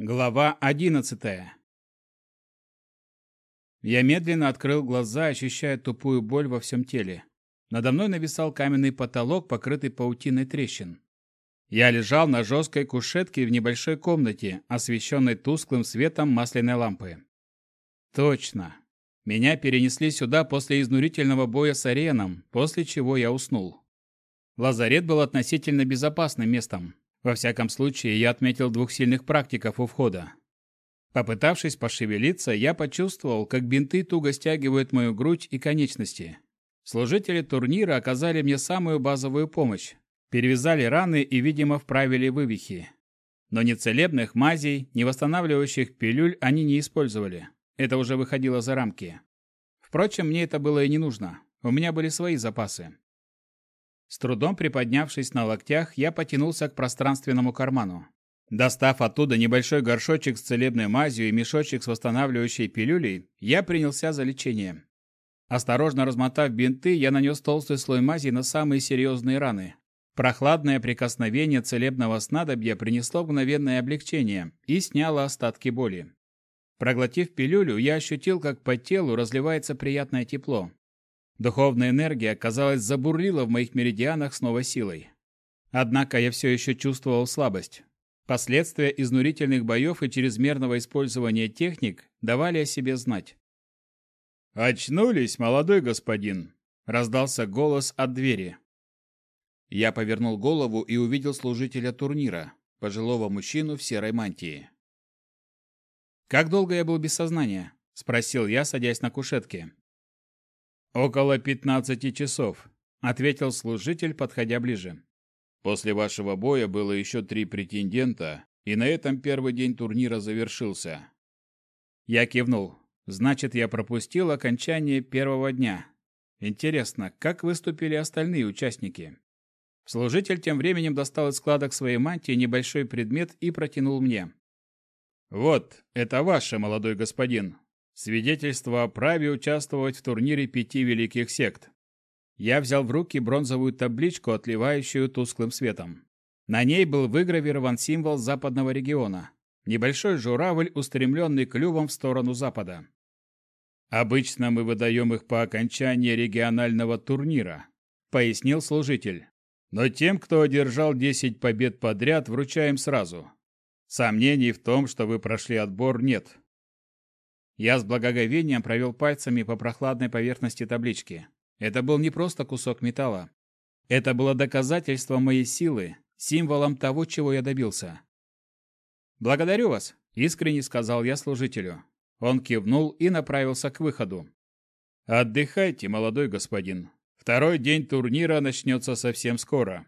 Глава одиннадцатая. Я медленно открыл глаза, ощущая тупую боль во всем теле. Надо мной нависал каменный потолок, покрытый паутиной трещин. Я лежал на жесткой кушетке в небольшой комнате, освещенной тусклым светом масляной лампы. Точно. Меня перенесли сюда после изнурительного боя с Ареном, после чего я уснул. Лазарет был относительно безопасным местом, во всяком случае, я отметил двух сильных практиков у входа. Попытавшись пошевелиться, я почувствовал, как бинты туго стягивают мою грудь и конечности. Служители турнира оказали мне самую базовую помощь. Перевязали раны и, видимо, вправили вывихи. Но ни целебных мазей, ни восстанавливающих пилюль они не использовали. Это уже выходило за рамки. Впрочем, мне это было и не нужно. У меня были свои запасы. С трудом приподнявшись на локтях, я потянулся к пространственному карману. Достав оттуда небольшой горшочек с целебной мазью и мешочек с восстанавливающей пилюлей, я принялся за лечение. Осторожно размотав бинты, я нанес толстый слой мази на самые серьезные раны. Прохладное прикосновение целебного снадобья принесло мгновенное облегчение и сняло остатки боли. Проглотив пилюлю, я ощутил, как по телу разливается приятное тепло. Духовная энергия, казалось, забурлила в моих меридианах с новой силой. Однако я все еще чувствовал слабость. Последствия изнурительных боев и чрезмерного использования техник давали о себе знать. «Очнулись, молодой господин!» – раздался голос от двери. Я повернул голову и увидел служителя турнира, пожилого мужчину в серой мантии. «Как долго я был без сознания?» – спросил я, садясь на кушетке. «Около пятнадцати часов», — ответил служитель, подходя ближе. «После вашего боя было еще три претендента, и на этом первый день турнира завершился». Я кивнул. «Значит, я пропустил окончание первого дня. Интересно, как выступили остальные участники?» Служитель тем временем достал из складок своей мантии небольшой предмет и протянул мне. «Вот, это ваше, молодой господин. Свидетельство о праве участвовать в турнире пяти великих сект. Я взял в руки бронзовую табличку, отливающую тусклым светом. На ней был выгравирован символ западного региона. Небольшой журавль, устремленный клювом в сторону запада. «Обычно мы выдаем их по окончании регионального турнира», — пояснил служитель. «Но тем, кто одержал 10 побед подряд, вручаем сразу. Сомнений в том, что вы прошли отбор, нет. Я с благоговением провел пальцами по прохладной поверхности таблички. Это был не просто кусок металла. Это было доказательством моей силы, символом того, чего я добился. «Благодарю вас», — искренне сказал я служителю. Он кивнул и направился к выходу. «Отдыхайте, молодой господин. Второй день турнира начнется совсем скоро».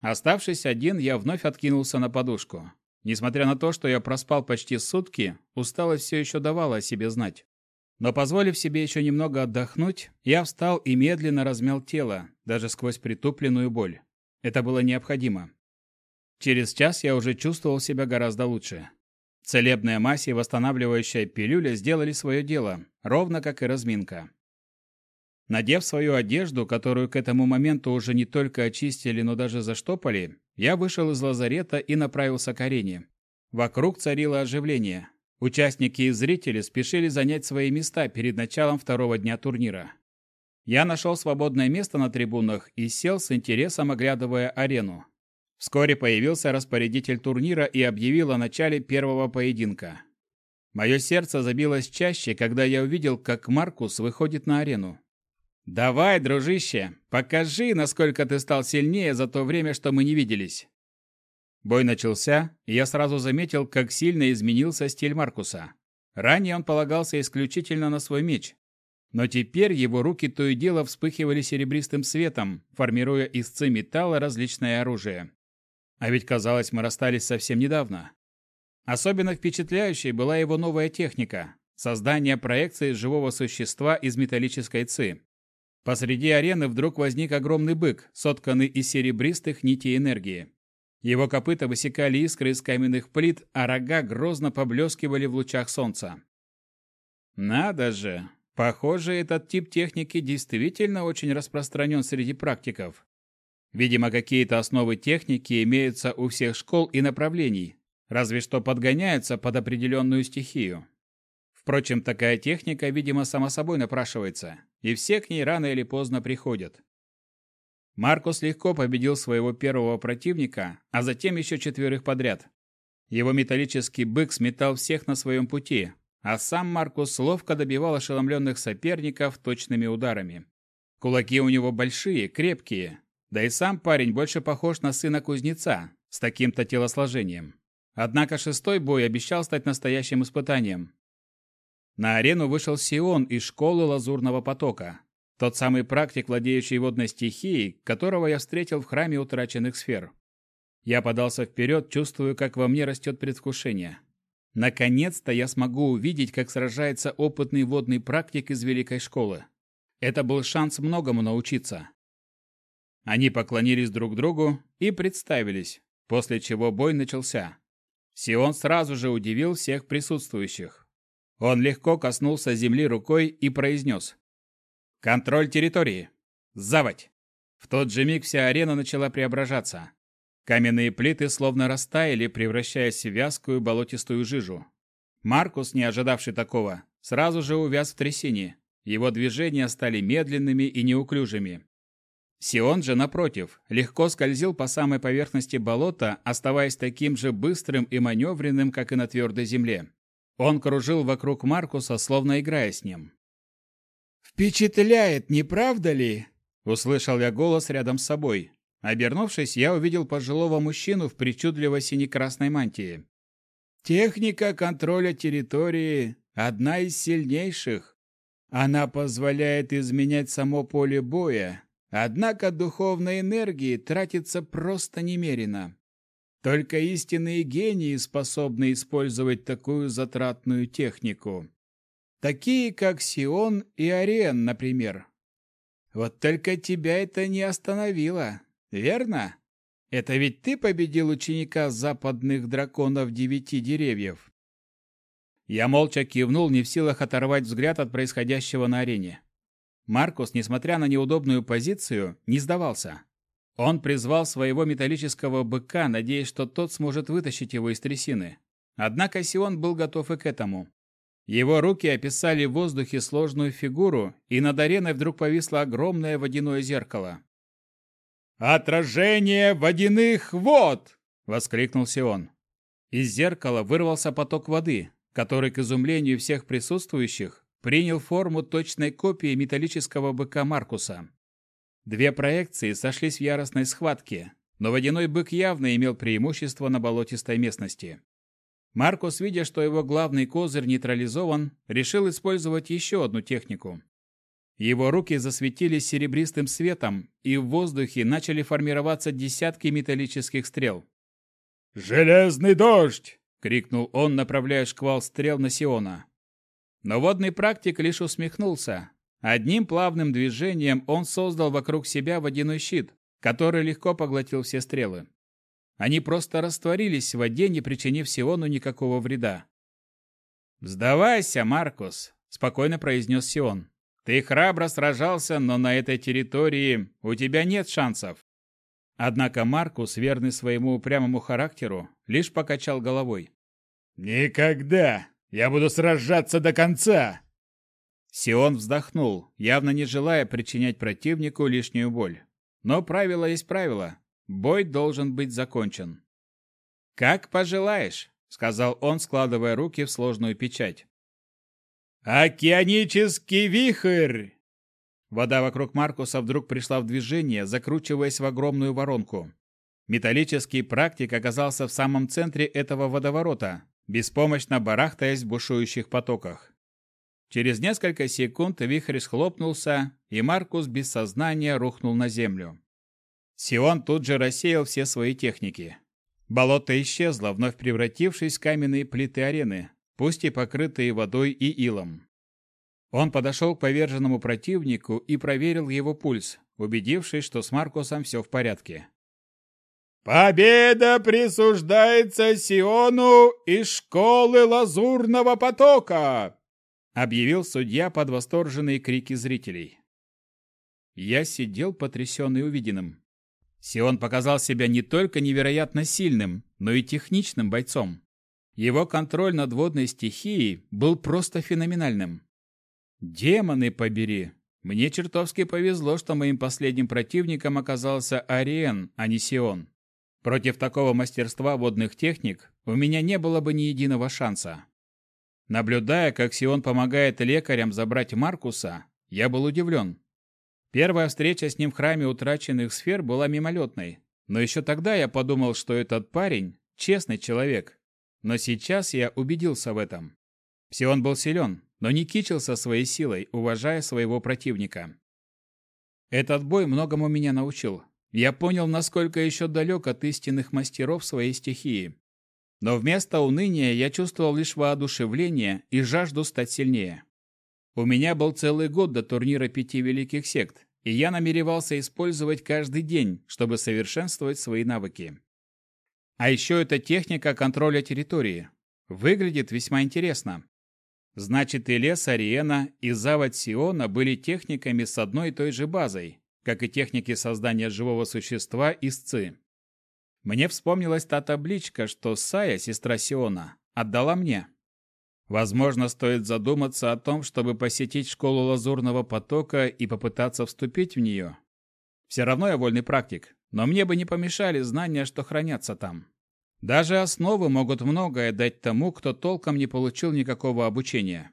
Оставшись один, я вновь откинулся на подушку. Несмотря на то, что я проспал почти сутки, усталость все еще давала о себе знать. Но позволив себе еще немного отдохнуть, я встал и медленно размял тело, даже сквозь притупленную боль. Это было необходимо. Через час я уже чувствовал себя гораздо лучше. Целебная мазь и восстанавливающая пилюля сделали свое дело, ровно как и разминка. Надев свою одежду, которую к этому моменту уже не только очистили, но даже заштопали, я вышел из лазарета и направился к арене. Вокруг царило оживление. Участники и зрители спешили занять свои места перед началом второго дня турнира. Я нашел свободное место на трибунах и сел с интересом, оглядывая арену. Вскоре появился распорядитель турнира и объявил о начале первого поединка. Мое сердце забилось чаще, когда я увидел, как Маркус выходит на арену. «Давай, дружище, покажи, насколько ты стал сильнее за то время, что мы не виделись». Бой начался, и я сразу заметил, как сильно изменился стиль Маркуса. Ранее он полагался исключительно на свой меч, но теперь его руки то и дело вспыхивали серебристым светом, формируя из ци металла различное оружие. А ведь казалось, мы расстались совсем недавно. Особенно впечатляющей была его новая техника – создание проекции живого существа из металлической ци. Посреди арены вдруг возник огромный бык, сотканный из серебристых нитей энергии. Его копыта высекали искры из каменных плит, а рога грозно поблескивали в лучах солнца. Надо же! Похоже, этот тип техники действительно очень распространен среди практиков. Видимо, какие-то основы техники имеются у всех школ и направлений. разве что подгоняются под определенную стихию. Впрочем, такая техника, видимо, сама собой напрашивается, и все к ней рано или поздно приходят. Маркус легко победил своего первого противника, а затем еще четверых подряд. Его металлический бык сметал всех на своем пути, а сам Маркус ловко добивал ошеломленных соперников точными ударами. Кулаки у него большие, крепкие, да и сам парень больше похож на сына кузнеца, с таким-то телосложением. Однако шестой бой обещал стать настоящим испытанием. На арену вышел Сион из школы Лазурного потока, тот самый практик, владеющий водной стихией, которого я встретил в храме утраченных сфер. Я подался вперед, чувствуя, как во мне растет предвкушение. Наконец-то я смогу увидеть, как сражается опытный водный практик из великой школы. Это был шанс многому научиться. Они поклонились друг другу и представились, после чего бой начался. Сион сразу же удивил всех присутствующих. Он легко коснулся земли рукой и произнес Контроль территории. Заводь. В тот же миг вся арена начала преображаться. Каменные плиты словно растаяли, превращаясь в вязкую болотистую жижу. Маркус, не ожидавший такого, сразу же увяз в трясине. Его движения стали медленными и неуклюжими. Сион же, напротив, легко скользил по самой поверхности болота, оставаясь таким же быстрым и маневренным, как и на твердой земле. Он кружил вокруг Маркуса, словно играя с ним. «Впечатляет, не правда ли?» Услышал я голос рядом с собой. Обернувшись, я увидел пожилого мужчину в причудливо сине-красной мантии. «Техника контроля территории – одна из сильнейших. Она позволяет изменять само поле боя, однако духовной энергии тратится просто немерено. Только истинные гении способны использовать такую затратную технику. Такие, как Сион и Ариен, например. Вот только тебя это не остановило, верно? Это ведь ты победил ученика западных драконов девяти деревьев. Я молча кивнул, не в силах оторвать взгляд от происходящего на арене. Маркус, несмотря на неудобную позицию, не сдавался. Он призвал своего металлического быка, надеясь, что тот сможет вытащить его из трясины. Однако Сион был готов и к этому. Его руки описали в воздухе сложную фигуру, и над ареной вдруг повисло огромное водяное зеркало. «Отражение водяных вод!» — воскликнул Сион. Из зеркала вырвался поток воды, который, к изумлению всех присутствующих, принял форму точной копии металлического быка Маркуса. Две проекции сошлись в яростной схватке, но водяной бык явно имел преимущество на болотистой местности. Маркус, видя, что его главный козырь нейтрализован, решил использовать еще одну технику. Его руки засветились серебристым светом, и в воздухе начали формироваться десятки металлических стрел. «Железный дождь!» — крикнул он, направляя шквал стрел на Сиона. Но водный практик лишь усмехнулся. Одним плавным движением он создал вокруг себя водяной щит, который легко поглотил все стрелы. Они просто растворились в воде, не причинив Сиону никакого вреда. «Сдавайся, Маркус», — спокойно произнес Сион. «Ты храбро сражался, но на этой территории у тебя нет шансов». Однако Маркус, верный своему упрямому характеру, лишь покачал головой. «Никогда! Я буду сражаться до конца!» Сион вздохнул, явно не желая причинять противнику лишнюю боль. Но правило есть правило. Бой должен быть закончен. «Как пожелаешь», — сказал он, складывая руки в сложную печать. «Океанический вихрь!» Вода вокруг Маркуса вдруг пришла в движение, закручиваясь в огромную воронку. Металлический практик оказался в самом центре этого водоворота, беспомощно барахтаясь в бушующих потоках. Через несколько секунд вихрь схлопнулся, и Маркус без сознания рухнул на землю. Сион тут же рассеял все свои техники. Болото исчезло, вновь превратившись в каменные плиты арены, пусть и покрытые водой и илом. Он подошел к поверженному противнику и проверил его пульс, убедившись, что с Маркусом все в порядке. «Победа присуждается Сиону из школы Лазурного потока!» Объявил судья под восторженные крики зрителей. Я сидел потрясенный увиденным. Сион показал себя не только невероятно сильным, но и техничным бойцом. Его контроль над водной стихией был просто феноменальным. Демоны побери! Мне чертовски повезло, что моим последним противником оказался Ариен, а не Сион. Против такого мастерства водных техник у меня не было бы ни единого шанса. Наблюдая, как Сион помогает лекарям забрать Маркуса, я был удивлен. Первая встреча с ним в храме утраченных сфер была мимолетной, но еще тогда я подумал, что этот парень – честный человек. Но сейчас я убедился в этом. Сион был силен, но не кичился своей силой, уважая своего противника. Этот бой многому меня научил. Я понял, насколько еще далек от истинных мастеров своей стихии. Но вместо уныния я чувствовал лишь воодушевление и жажду стать сильнее. У меня был целый год до турнира пяти великих сект, и я намеревался использовать каждый день, чтобы совершенствовать свои навыки. А еще это техника контроля территории. Выглядит весьма интересно. Значит, и лес Ариена, и завод Сиона были техниками с одной и той же базой, как и техники создания живого существа из ЦИ. Мне вспомнилась та табличка, что Сая, сестра Сиона, отдала мне. Возможно, стоит задуматься о том, чтобы посетить школу Лазурного потока и попытаться вступить в нее. Все равно я вольный практик, но мне бы не помешали знания, что хранятся там. Даже основы могут многое дать тому, кто толком не получил никакого обучения.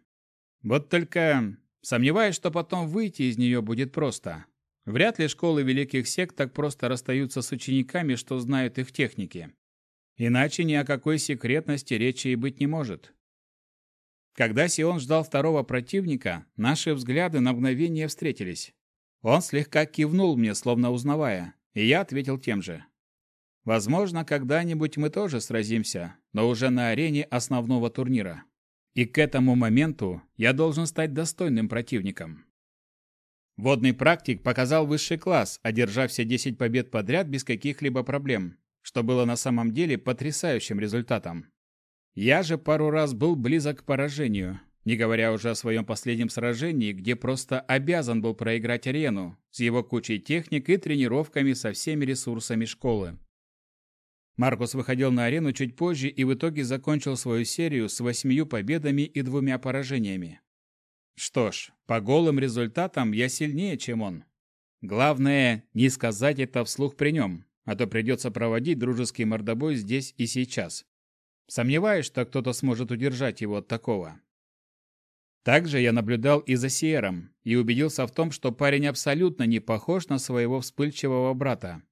Вот только сомневаюсь, что потом выйти из нее будет просто. Вряд ли школы великих сект так просто расстаются с учениками, что знают их техники. Иначе ни о какой секретности речи и быть не может. Когда Сион ждал второго противника, наши взгляды на мгновение встретились. Он слегка кивнул мне, словно узнавая, и я ответил тем же. Возможно, когда-нибудь мы тоже сразимся, но уже на арене основного турнира. И к этому моменту я должен стать достойным противником. Водный практик показал высший класс, одержав все 10 побед подряд без каких-либо проблем, что было на самом деле потрясающим результатом. Я же пару раз был близок к поражению, не говоря уже о своем последнем сражении, где просто обязан был проиграть арену с его кучей техник и тренировками со всеми ресурсами школы. Маркус выходил на арену чуть позже и в итоге закончил свою серию с восьмию победами и двумя поражениями. Что ж, по голым результатам я сильнее, чем он. Главное, не сказать это вслух при нем, а то придется проводить дружеский мордобой здесь и сейчас. Сомневаюсь, что кто-то сможет удержать его от такого. Также я наблюдал и за Сиером и убедился в том, что парень абсолютно не похож на своего вспыльчивого брата.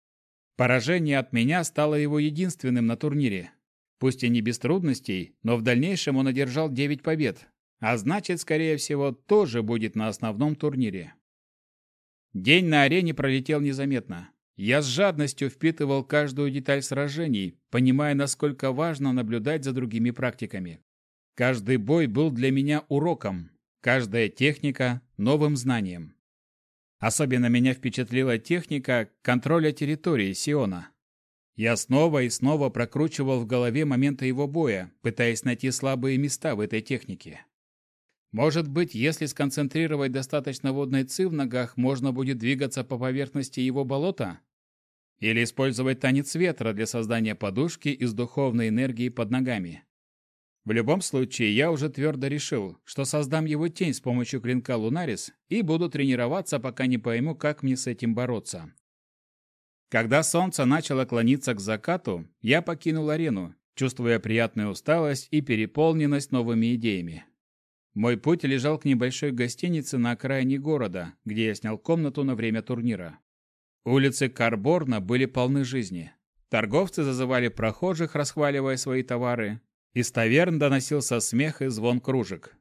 Поражение от меня стало его единственным на турнире. Пусть и не без трудностей, но в дальнейшем он одержал 9 побед, а значит, скорее всего, тоже будет на основном турнире. День на арене пролетел незаметно. Я с жадностью впитывал каждую деталь сражений, понимая, насколько важно наблюдать за другими практиками. Каждый бой был для меня уроком, каждая техника – новым знанием. Особенно меня впечатлила техника контроля территории Сиона. Я снова и снова прокручивал в голове моменты его боя, пытаясь найти слабые места в этой технике. Может быть, если сконцентрировать достаточно водной ци в ногах, можно будет двигаться по поверхности его болота? Или использовать танец ветра для создания подушки из духовной энергии под ногами? В любом случае, я уже твердо решил, что создам его тень с помощью клинка Лунарис и буду тренироваться, пока не пойму, как мне с этим бороться. Когда солнце начало клониться к закату, я покинул арену, чувствуя приятную усталость и переполненность новыми идеями. Мой путь лежал к небольшой гостинице на окраине города, где я снял комнату на время турнира. Улицы Карборна были полны жизни. Торговцы зазывали прохожих, расхваливая свои товары, из таверн доносился смех и звон кружек.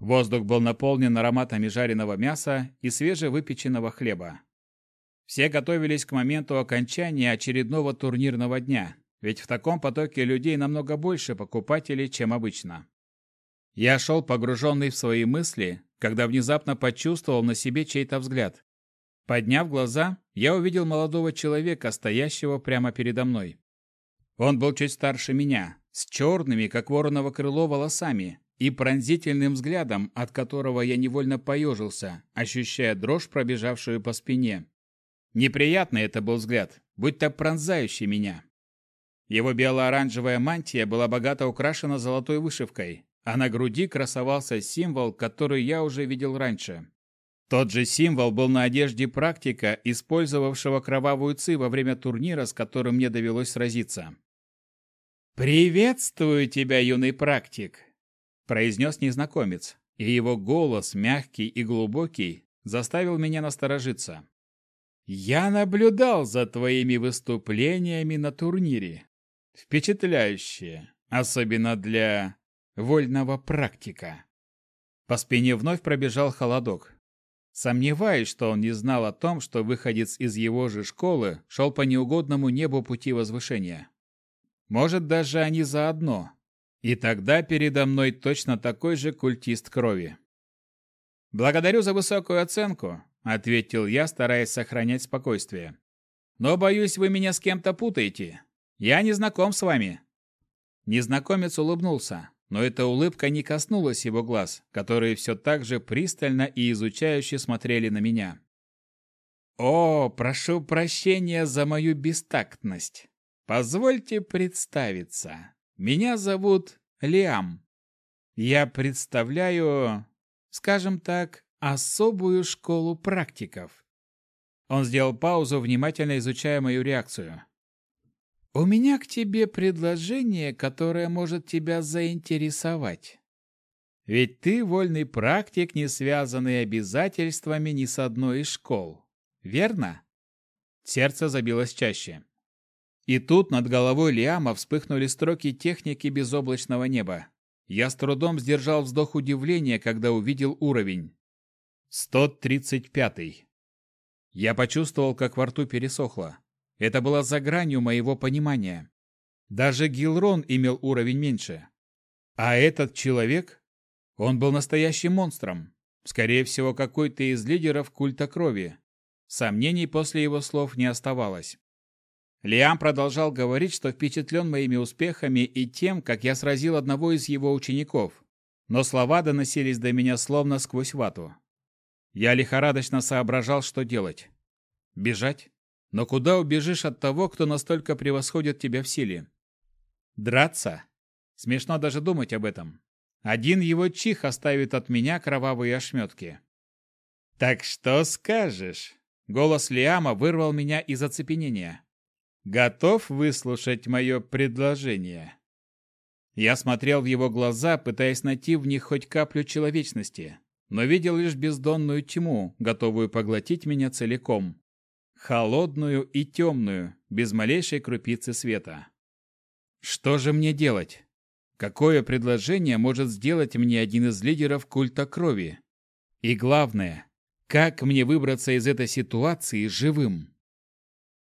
Воздух был наполнен ароматами жареного мяса и свежевыпеченного хлеба. Все готовились к моменту окончания очередного турнирного дня, ведь в таком потоке людей намного больше покупателей, чем обычно. Я шел погруженный в свои мысли, когда внезапно почувствовал на себе чей-то взгляд. Подняв глаза, я увидел молодого человека, стоящего прямо передо мной. Он был чуть старше меня, с черными, как вороново крыло, волосами и пронзительным взглядом, от которого я невольно поежился, ощущая дрожь, пробежавшую по спине. Неприятный это был взгляд, будто пронзающий меня. Его бело-оранжевая мантия была богато украшена золотой вышивкой, а на груди красовался символ, который я уже видел раньше. Тот же символ был на одежде практика, использовавшего кровавую ци во время турнира, с которым мне довелось сразиться. «Приветствую тебя, юный практик!» – произнес незнакомец, и его голос, мягкий и глубокий, заставил меня насторожиться. «Я наблюдал за твоими выступлениями на турнире. Впечатляющие, особенно для вольного практика». По спине вновь пробежал холодок. Сомневаюсь, что он не знал о том, что выходец из его же школы шел по неугодному небу пути возвышения. Может, даже они заодно. И тогда передо мной точно такой же культист крови. «Благодарю за высокую оценку», — ответил я, стараясь сохранять спокойствие. «Но, боюсь, вы меня с кем-то путаете. Я не знаком с вами». Незнакомец улыбнулся но эта улыбка не коснулась его глаз, которые все так же пристально и изучающе смотрели на меня. «О, прошу прощения за мою бестактность. Позвольте представиться. Меня зовут Лиам. Я представляю, скажем так, особую школу практиков». Он сделал паузу, внимательно изучая мою реакцию. «У меня к тебе предложение, которое может тебя заинтересовать. Ведь ты вольный практик, не связанный обязательствами ни с одной из школ. Верно?» Сердце забилось чаще. И тут над головой Лиама вспыхнули строки техники безоблачного неба. Я с трудом сдержал вздох удивления, когда увидел уровень. 135. Я почувствовал, как во рту пересохло. Это было за гранью моего понимания. Даже Гилрон имел уровень меньше. А этот человек, он был настоящим монстром. Скорее всего, какой-то из лидеров культа крови. Сомнений после его слов не оставалось. Лиам продолжал говорить, что впечатлен моими успехами и тем, как я сразил одного из его учеников. Но слова доносились до меня словно сквозь вату. Я лихорадочно соображал, что делать. Бежать? Но куда убежишь от того, кто настолько превосходит тебя в силе? Драться? Смешно даже думать об этом. Один его чих оставит от меня кровавые ошметки. «Так что скажешь?» Голос Лиама вырвал меня из оцепенения. «Готов выслушать мое предложение?» Я смотрел в его глаза, пытаясь найти в них хоть каплю человечности, но видел лишь бездонную тьму, готовую поглотить меня целиком холодную и темную, без малейшей крупицы света. Что же мне делать? Какое предложение может сделать мне один из лидеров культа крови? И главное, как мне выбраться из этой ситуации живым?